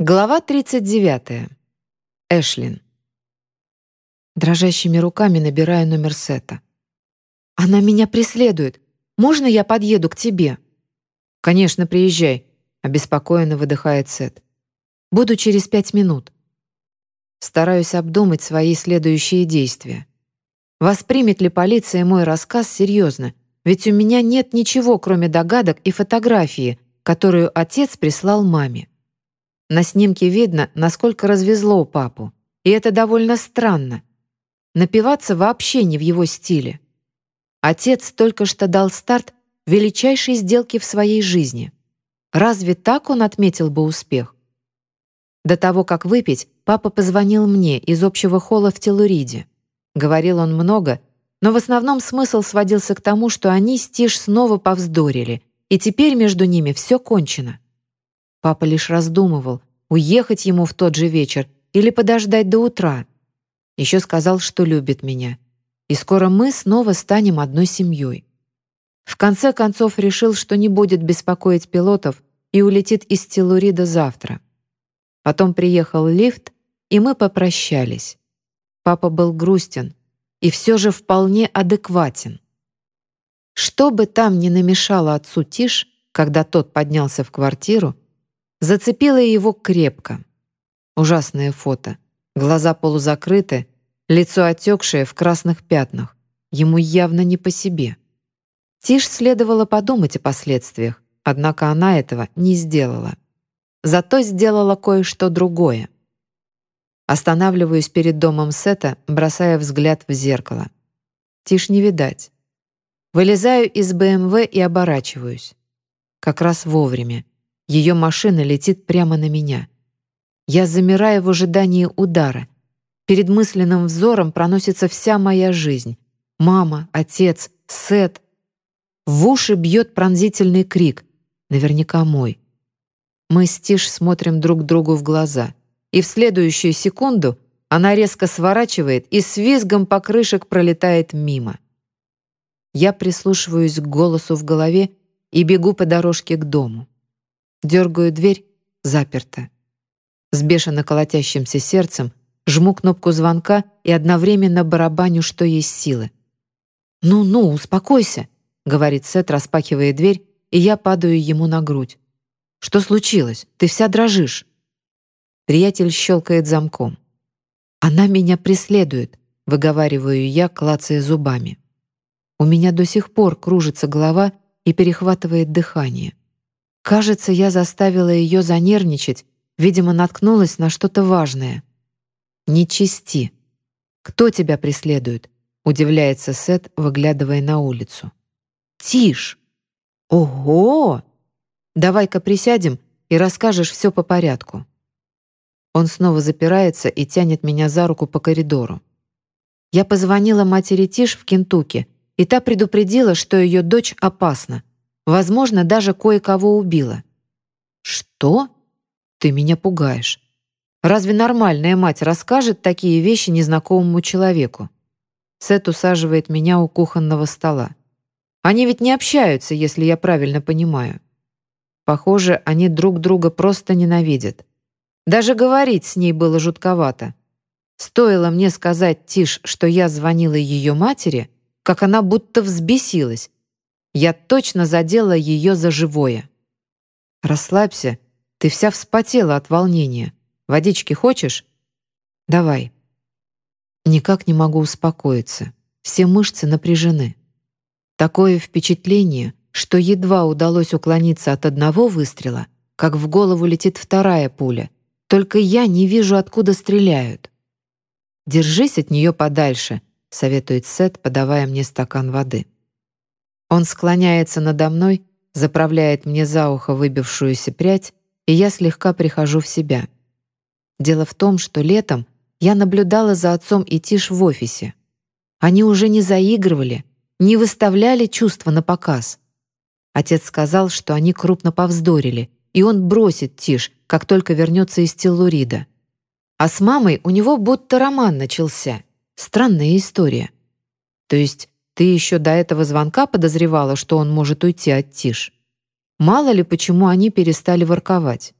Глава 39. Эшлин. Дрожащими руками набираю номер Сета. «Она меня преследует. Можно я подъеду к тебе?» «Конечно, приезжай», — обеспокоенно выдыхает Сет. «Буду через пять минут». Стараюсь обдумать свои следующие действия. Воспримет ли полиция мой рассказ серьезно? Ведь у меня нет ничего, кроме догадок и фотографии, которую отец прислал маме. На снимке видно, насколько развезло папу. И это довольно странно. Напиваться вообще не в его стиле. Отец только что дал старт величайшей сделке в своей жизни. Разве так он отметил бы успех? До того, как выпить, папа позвонил мне из общего холла в Телуриде. Говорил он много, но в основном смысл сводился к тому, что они с Тиш снова повздорили, и теперь между ними все кончено. Папа лишь раздумывал, уехать ему в тот же вечер или подождать до утра. Еще сказал, что любит меня. И скоро мы снова станем одной семьей. В конце концов решил, что не будет беспокоить пилотов и улетит из Телурида завтра. Потом приехал лифт, и мы попрощались. Папа был грустен и все же вполне адекватен. Что бы там ни намешало отцу Тиш, когда тот поднялся в квартиру, Зацепила его крепко. Ужасное фото. Глаза полузакрыты, лицо отекшее в красных пятнах. Ему явно не по себе. Тиш следовало подумать о последствиях, однако она этого не сделала. Зато сделала кое-что другое. Останавливаюсь перед домом Сета, бросая взгляд в зеркало. Тиш не видать. Вылезаю из БМВ и оборачиваюсь. Как раз вовремя. Ее машина летит прямо на меня. Я замираю в ожидании удара. Перед мысленным взором проносится вся моя жизнь. Мама, отец, Сет. В уши бьет пронзительный крик. Наверняка мой. Мы с Тиш смотрим друг другу в глаза. И в следующую секунду она резко сворачивает и с визгом покрышек пролетает мимо. Я прислушиваюсь к голосу в голове и бегу по дорожке к дому. Дергаю дверь — заперто. С бешено колотящимся сердцем жму кнопку звонка и одновременно барабаню, что есть силы. «Ну-ну, успокойся», — говорит Сет, распахивая дверь, и я падаю ему на грудь. «Что случилось? Ты вся дрожишь». Приятель щелкает замком. «Она меня преследует», — выговариваю я, клацая зубами. У меня до сих пор кружится голова и перехватывает дыхание. Кажется, я заставила ее занервничать, видимо, наткнулась на что-то важное. «Не чисти. Кто тебя преследует?» — удивляется Сет, выглядывая на улицу. «Тишь! Ого! Давай-ка присядем и расскажешь все по порядку». Он снова запирается и тянет меня за руку по коридору. Я позвонила матери Тиш в Кентукки, и та предупредила, что ее дочь опасна — Возможно, даже кое-кого убила. Что? Ты меня пугаешь. Разве нормальная мать расскажет такие вещи незнакомому человеку? Сет усаживает меня у кухонного стола. Они ведь не общаются, если я правильно понимаю. Похоже, они друг друга просто ненавидят. Даже говорить с ней было жутковато. Стоило мне сказать Тиш, что я звонила ее матери, как она будто взбесилась, я точно задела ее за живое. «Расслабься, ты вся вспотела от волнения. Водички хочешь?» «Давай». Никак не могу успокоиться. Все мышцы напряжены. Такое впечатление, что едва удалось уклониться от одного выстрела, как в голову летит вторая пуля. Только я не вижу, откуда стреляют. «Держись от нее подальше», — советует Сет, подавая мне стакан воды. Он склоняется надо мной, заправляет мне за ухо выбившуюся прядь, и я слегка прихожу в себя. Дело в том, что летом я наблюдала за отцом и Тиш в офисе. Они уже не заигрывали, не выставляли чувства на показ. Отец сказал, что они крупно повздорили, и он бросит Тиш, как только вернется из Теллурида. А с мамой у него будто роман начался. Странная история. То есть ты еще до этого звонка подозревала, что он может уйти от Тиш. Мало ли, почему они перестали ворковать.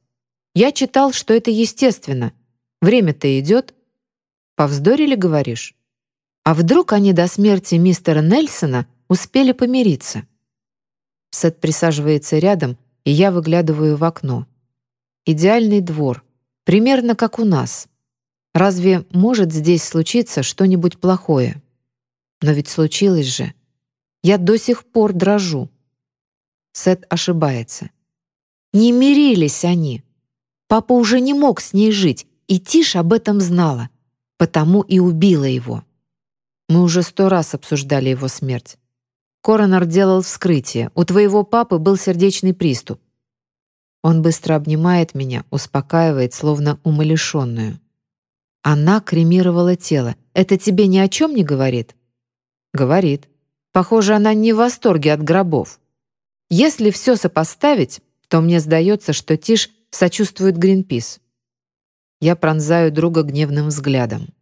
Я читал, что это естественно. Время-то идет. Повздорили, говоришь? А вдруг они до смерти мистера Нельсона успели помириться? Сет присаживается рядом, и я выглядываю в окно. Идеальный двор, примерно как у нас. Разве может здесь случиться что-нибудь плохое? Но ведь случилось же. Я до сих пор дрожу. Сет ошибается. Не мирились они. Папа уже не мог с ней жить, и Тиш об этом знала, потому и убила его. Мы уже сто раз обсуждали его смерть. Коронер делал вскрытие. У твоего папы был сердечный приступ. Он быстро обнимает меня, успокаивает, словно умалишенную. Она кремировала тело. Это тебе ни о чем не говорит? Говорит. Похоже, она не в восторге от гробов. Если все сопоставить, то мне сдается, что Тиш сочувствует Гринпис. Я пронзаю друга гневным взглядом.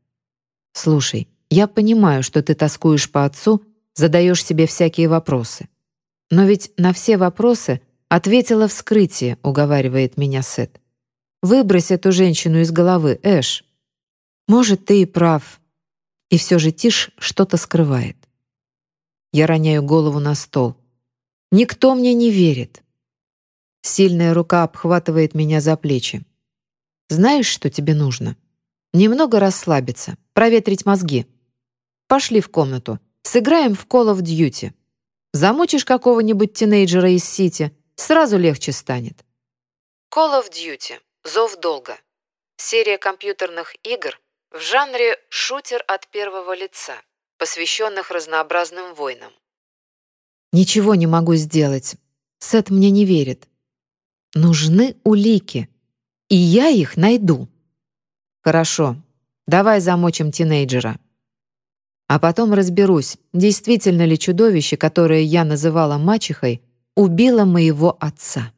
«Слушай, я понимаю, что ты тоскуешь по отцу, задаешь себе всякие вопросы. Но ведь на все вопросы ответила вскрытие, уговаривает меня Сет. Выбрось эту женщину из головы, Эш. Может, ты и прав. И все же Тиш что-то скрывает. Я роняю голову на стол. Никто мне не верит. Сильная рука обхватывает меня за плечи. Знаешь, что тебе нужно? Немного расслабиться, проветрить мозги. Пошли в комнату. Сыграем в Call of Duty. Замучишь какого-нибудь тинейджера из Сити, сразу легче станет. Call of Duty. Зов долга. Серия компьютерных игр в жанре шутер от первого лица, посвященных разнообразным войнам. Ничего не могу сделать. Сет мне не верит. Нужны улики, и я их найду. Хорошо, давай замочим тинейджера. А потом разберусь, действительно ли чудовище, которое я называла мачехой, убило моего отца.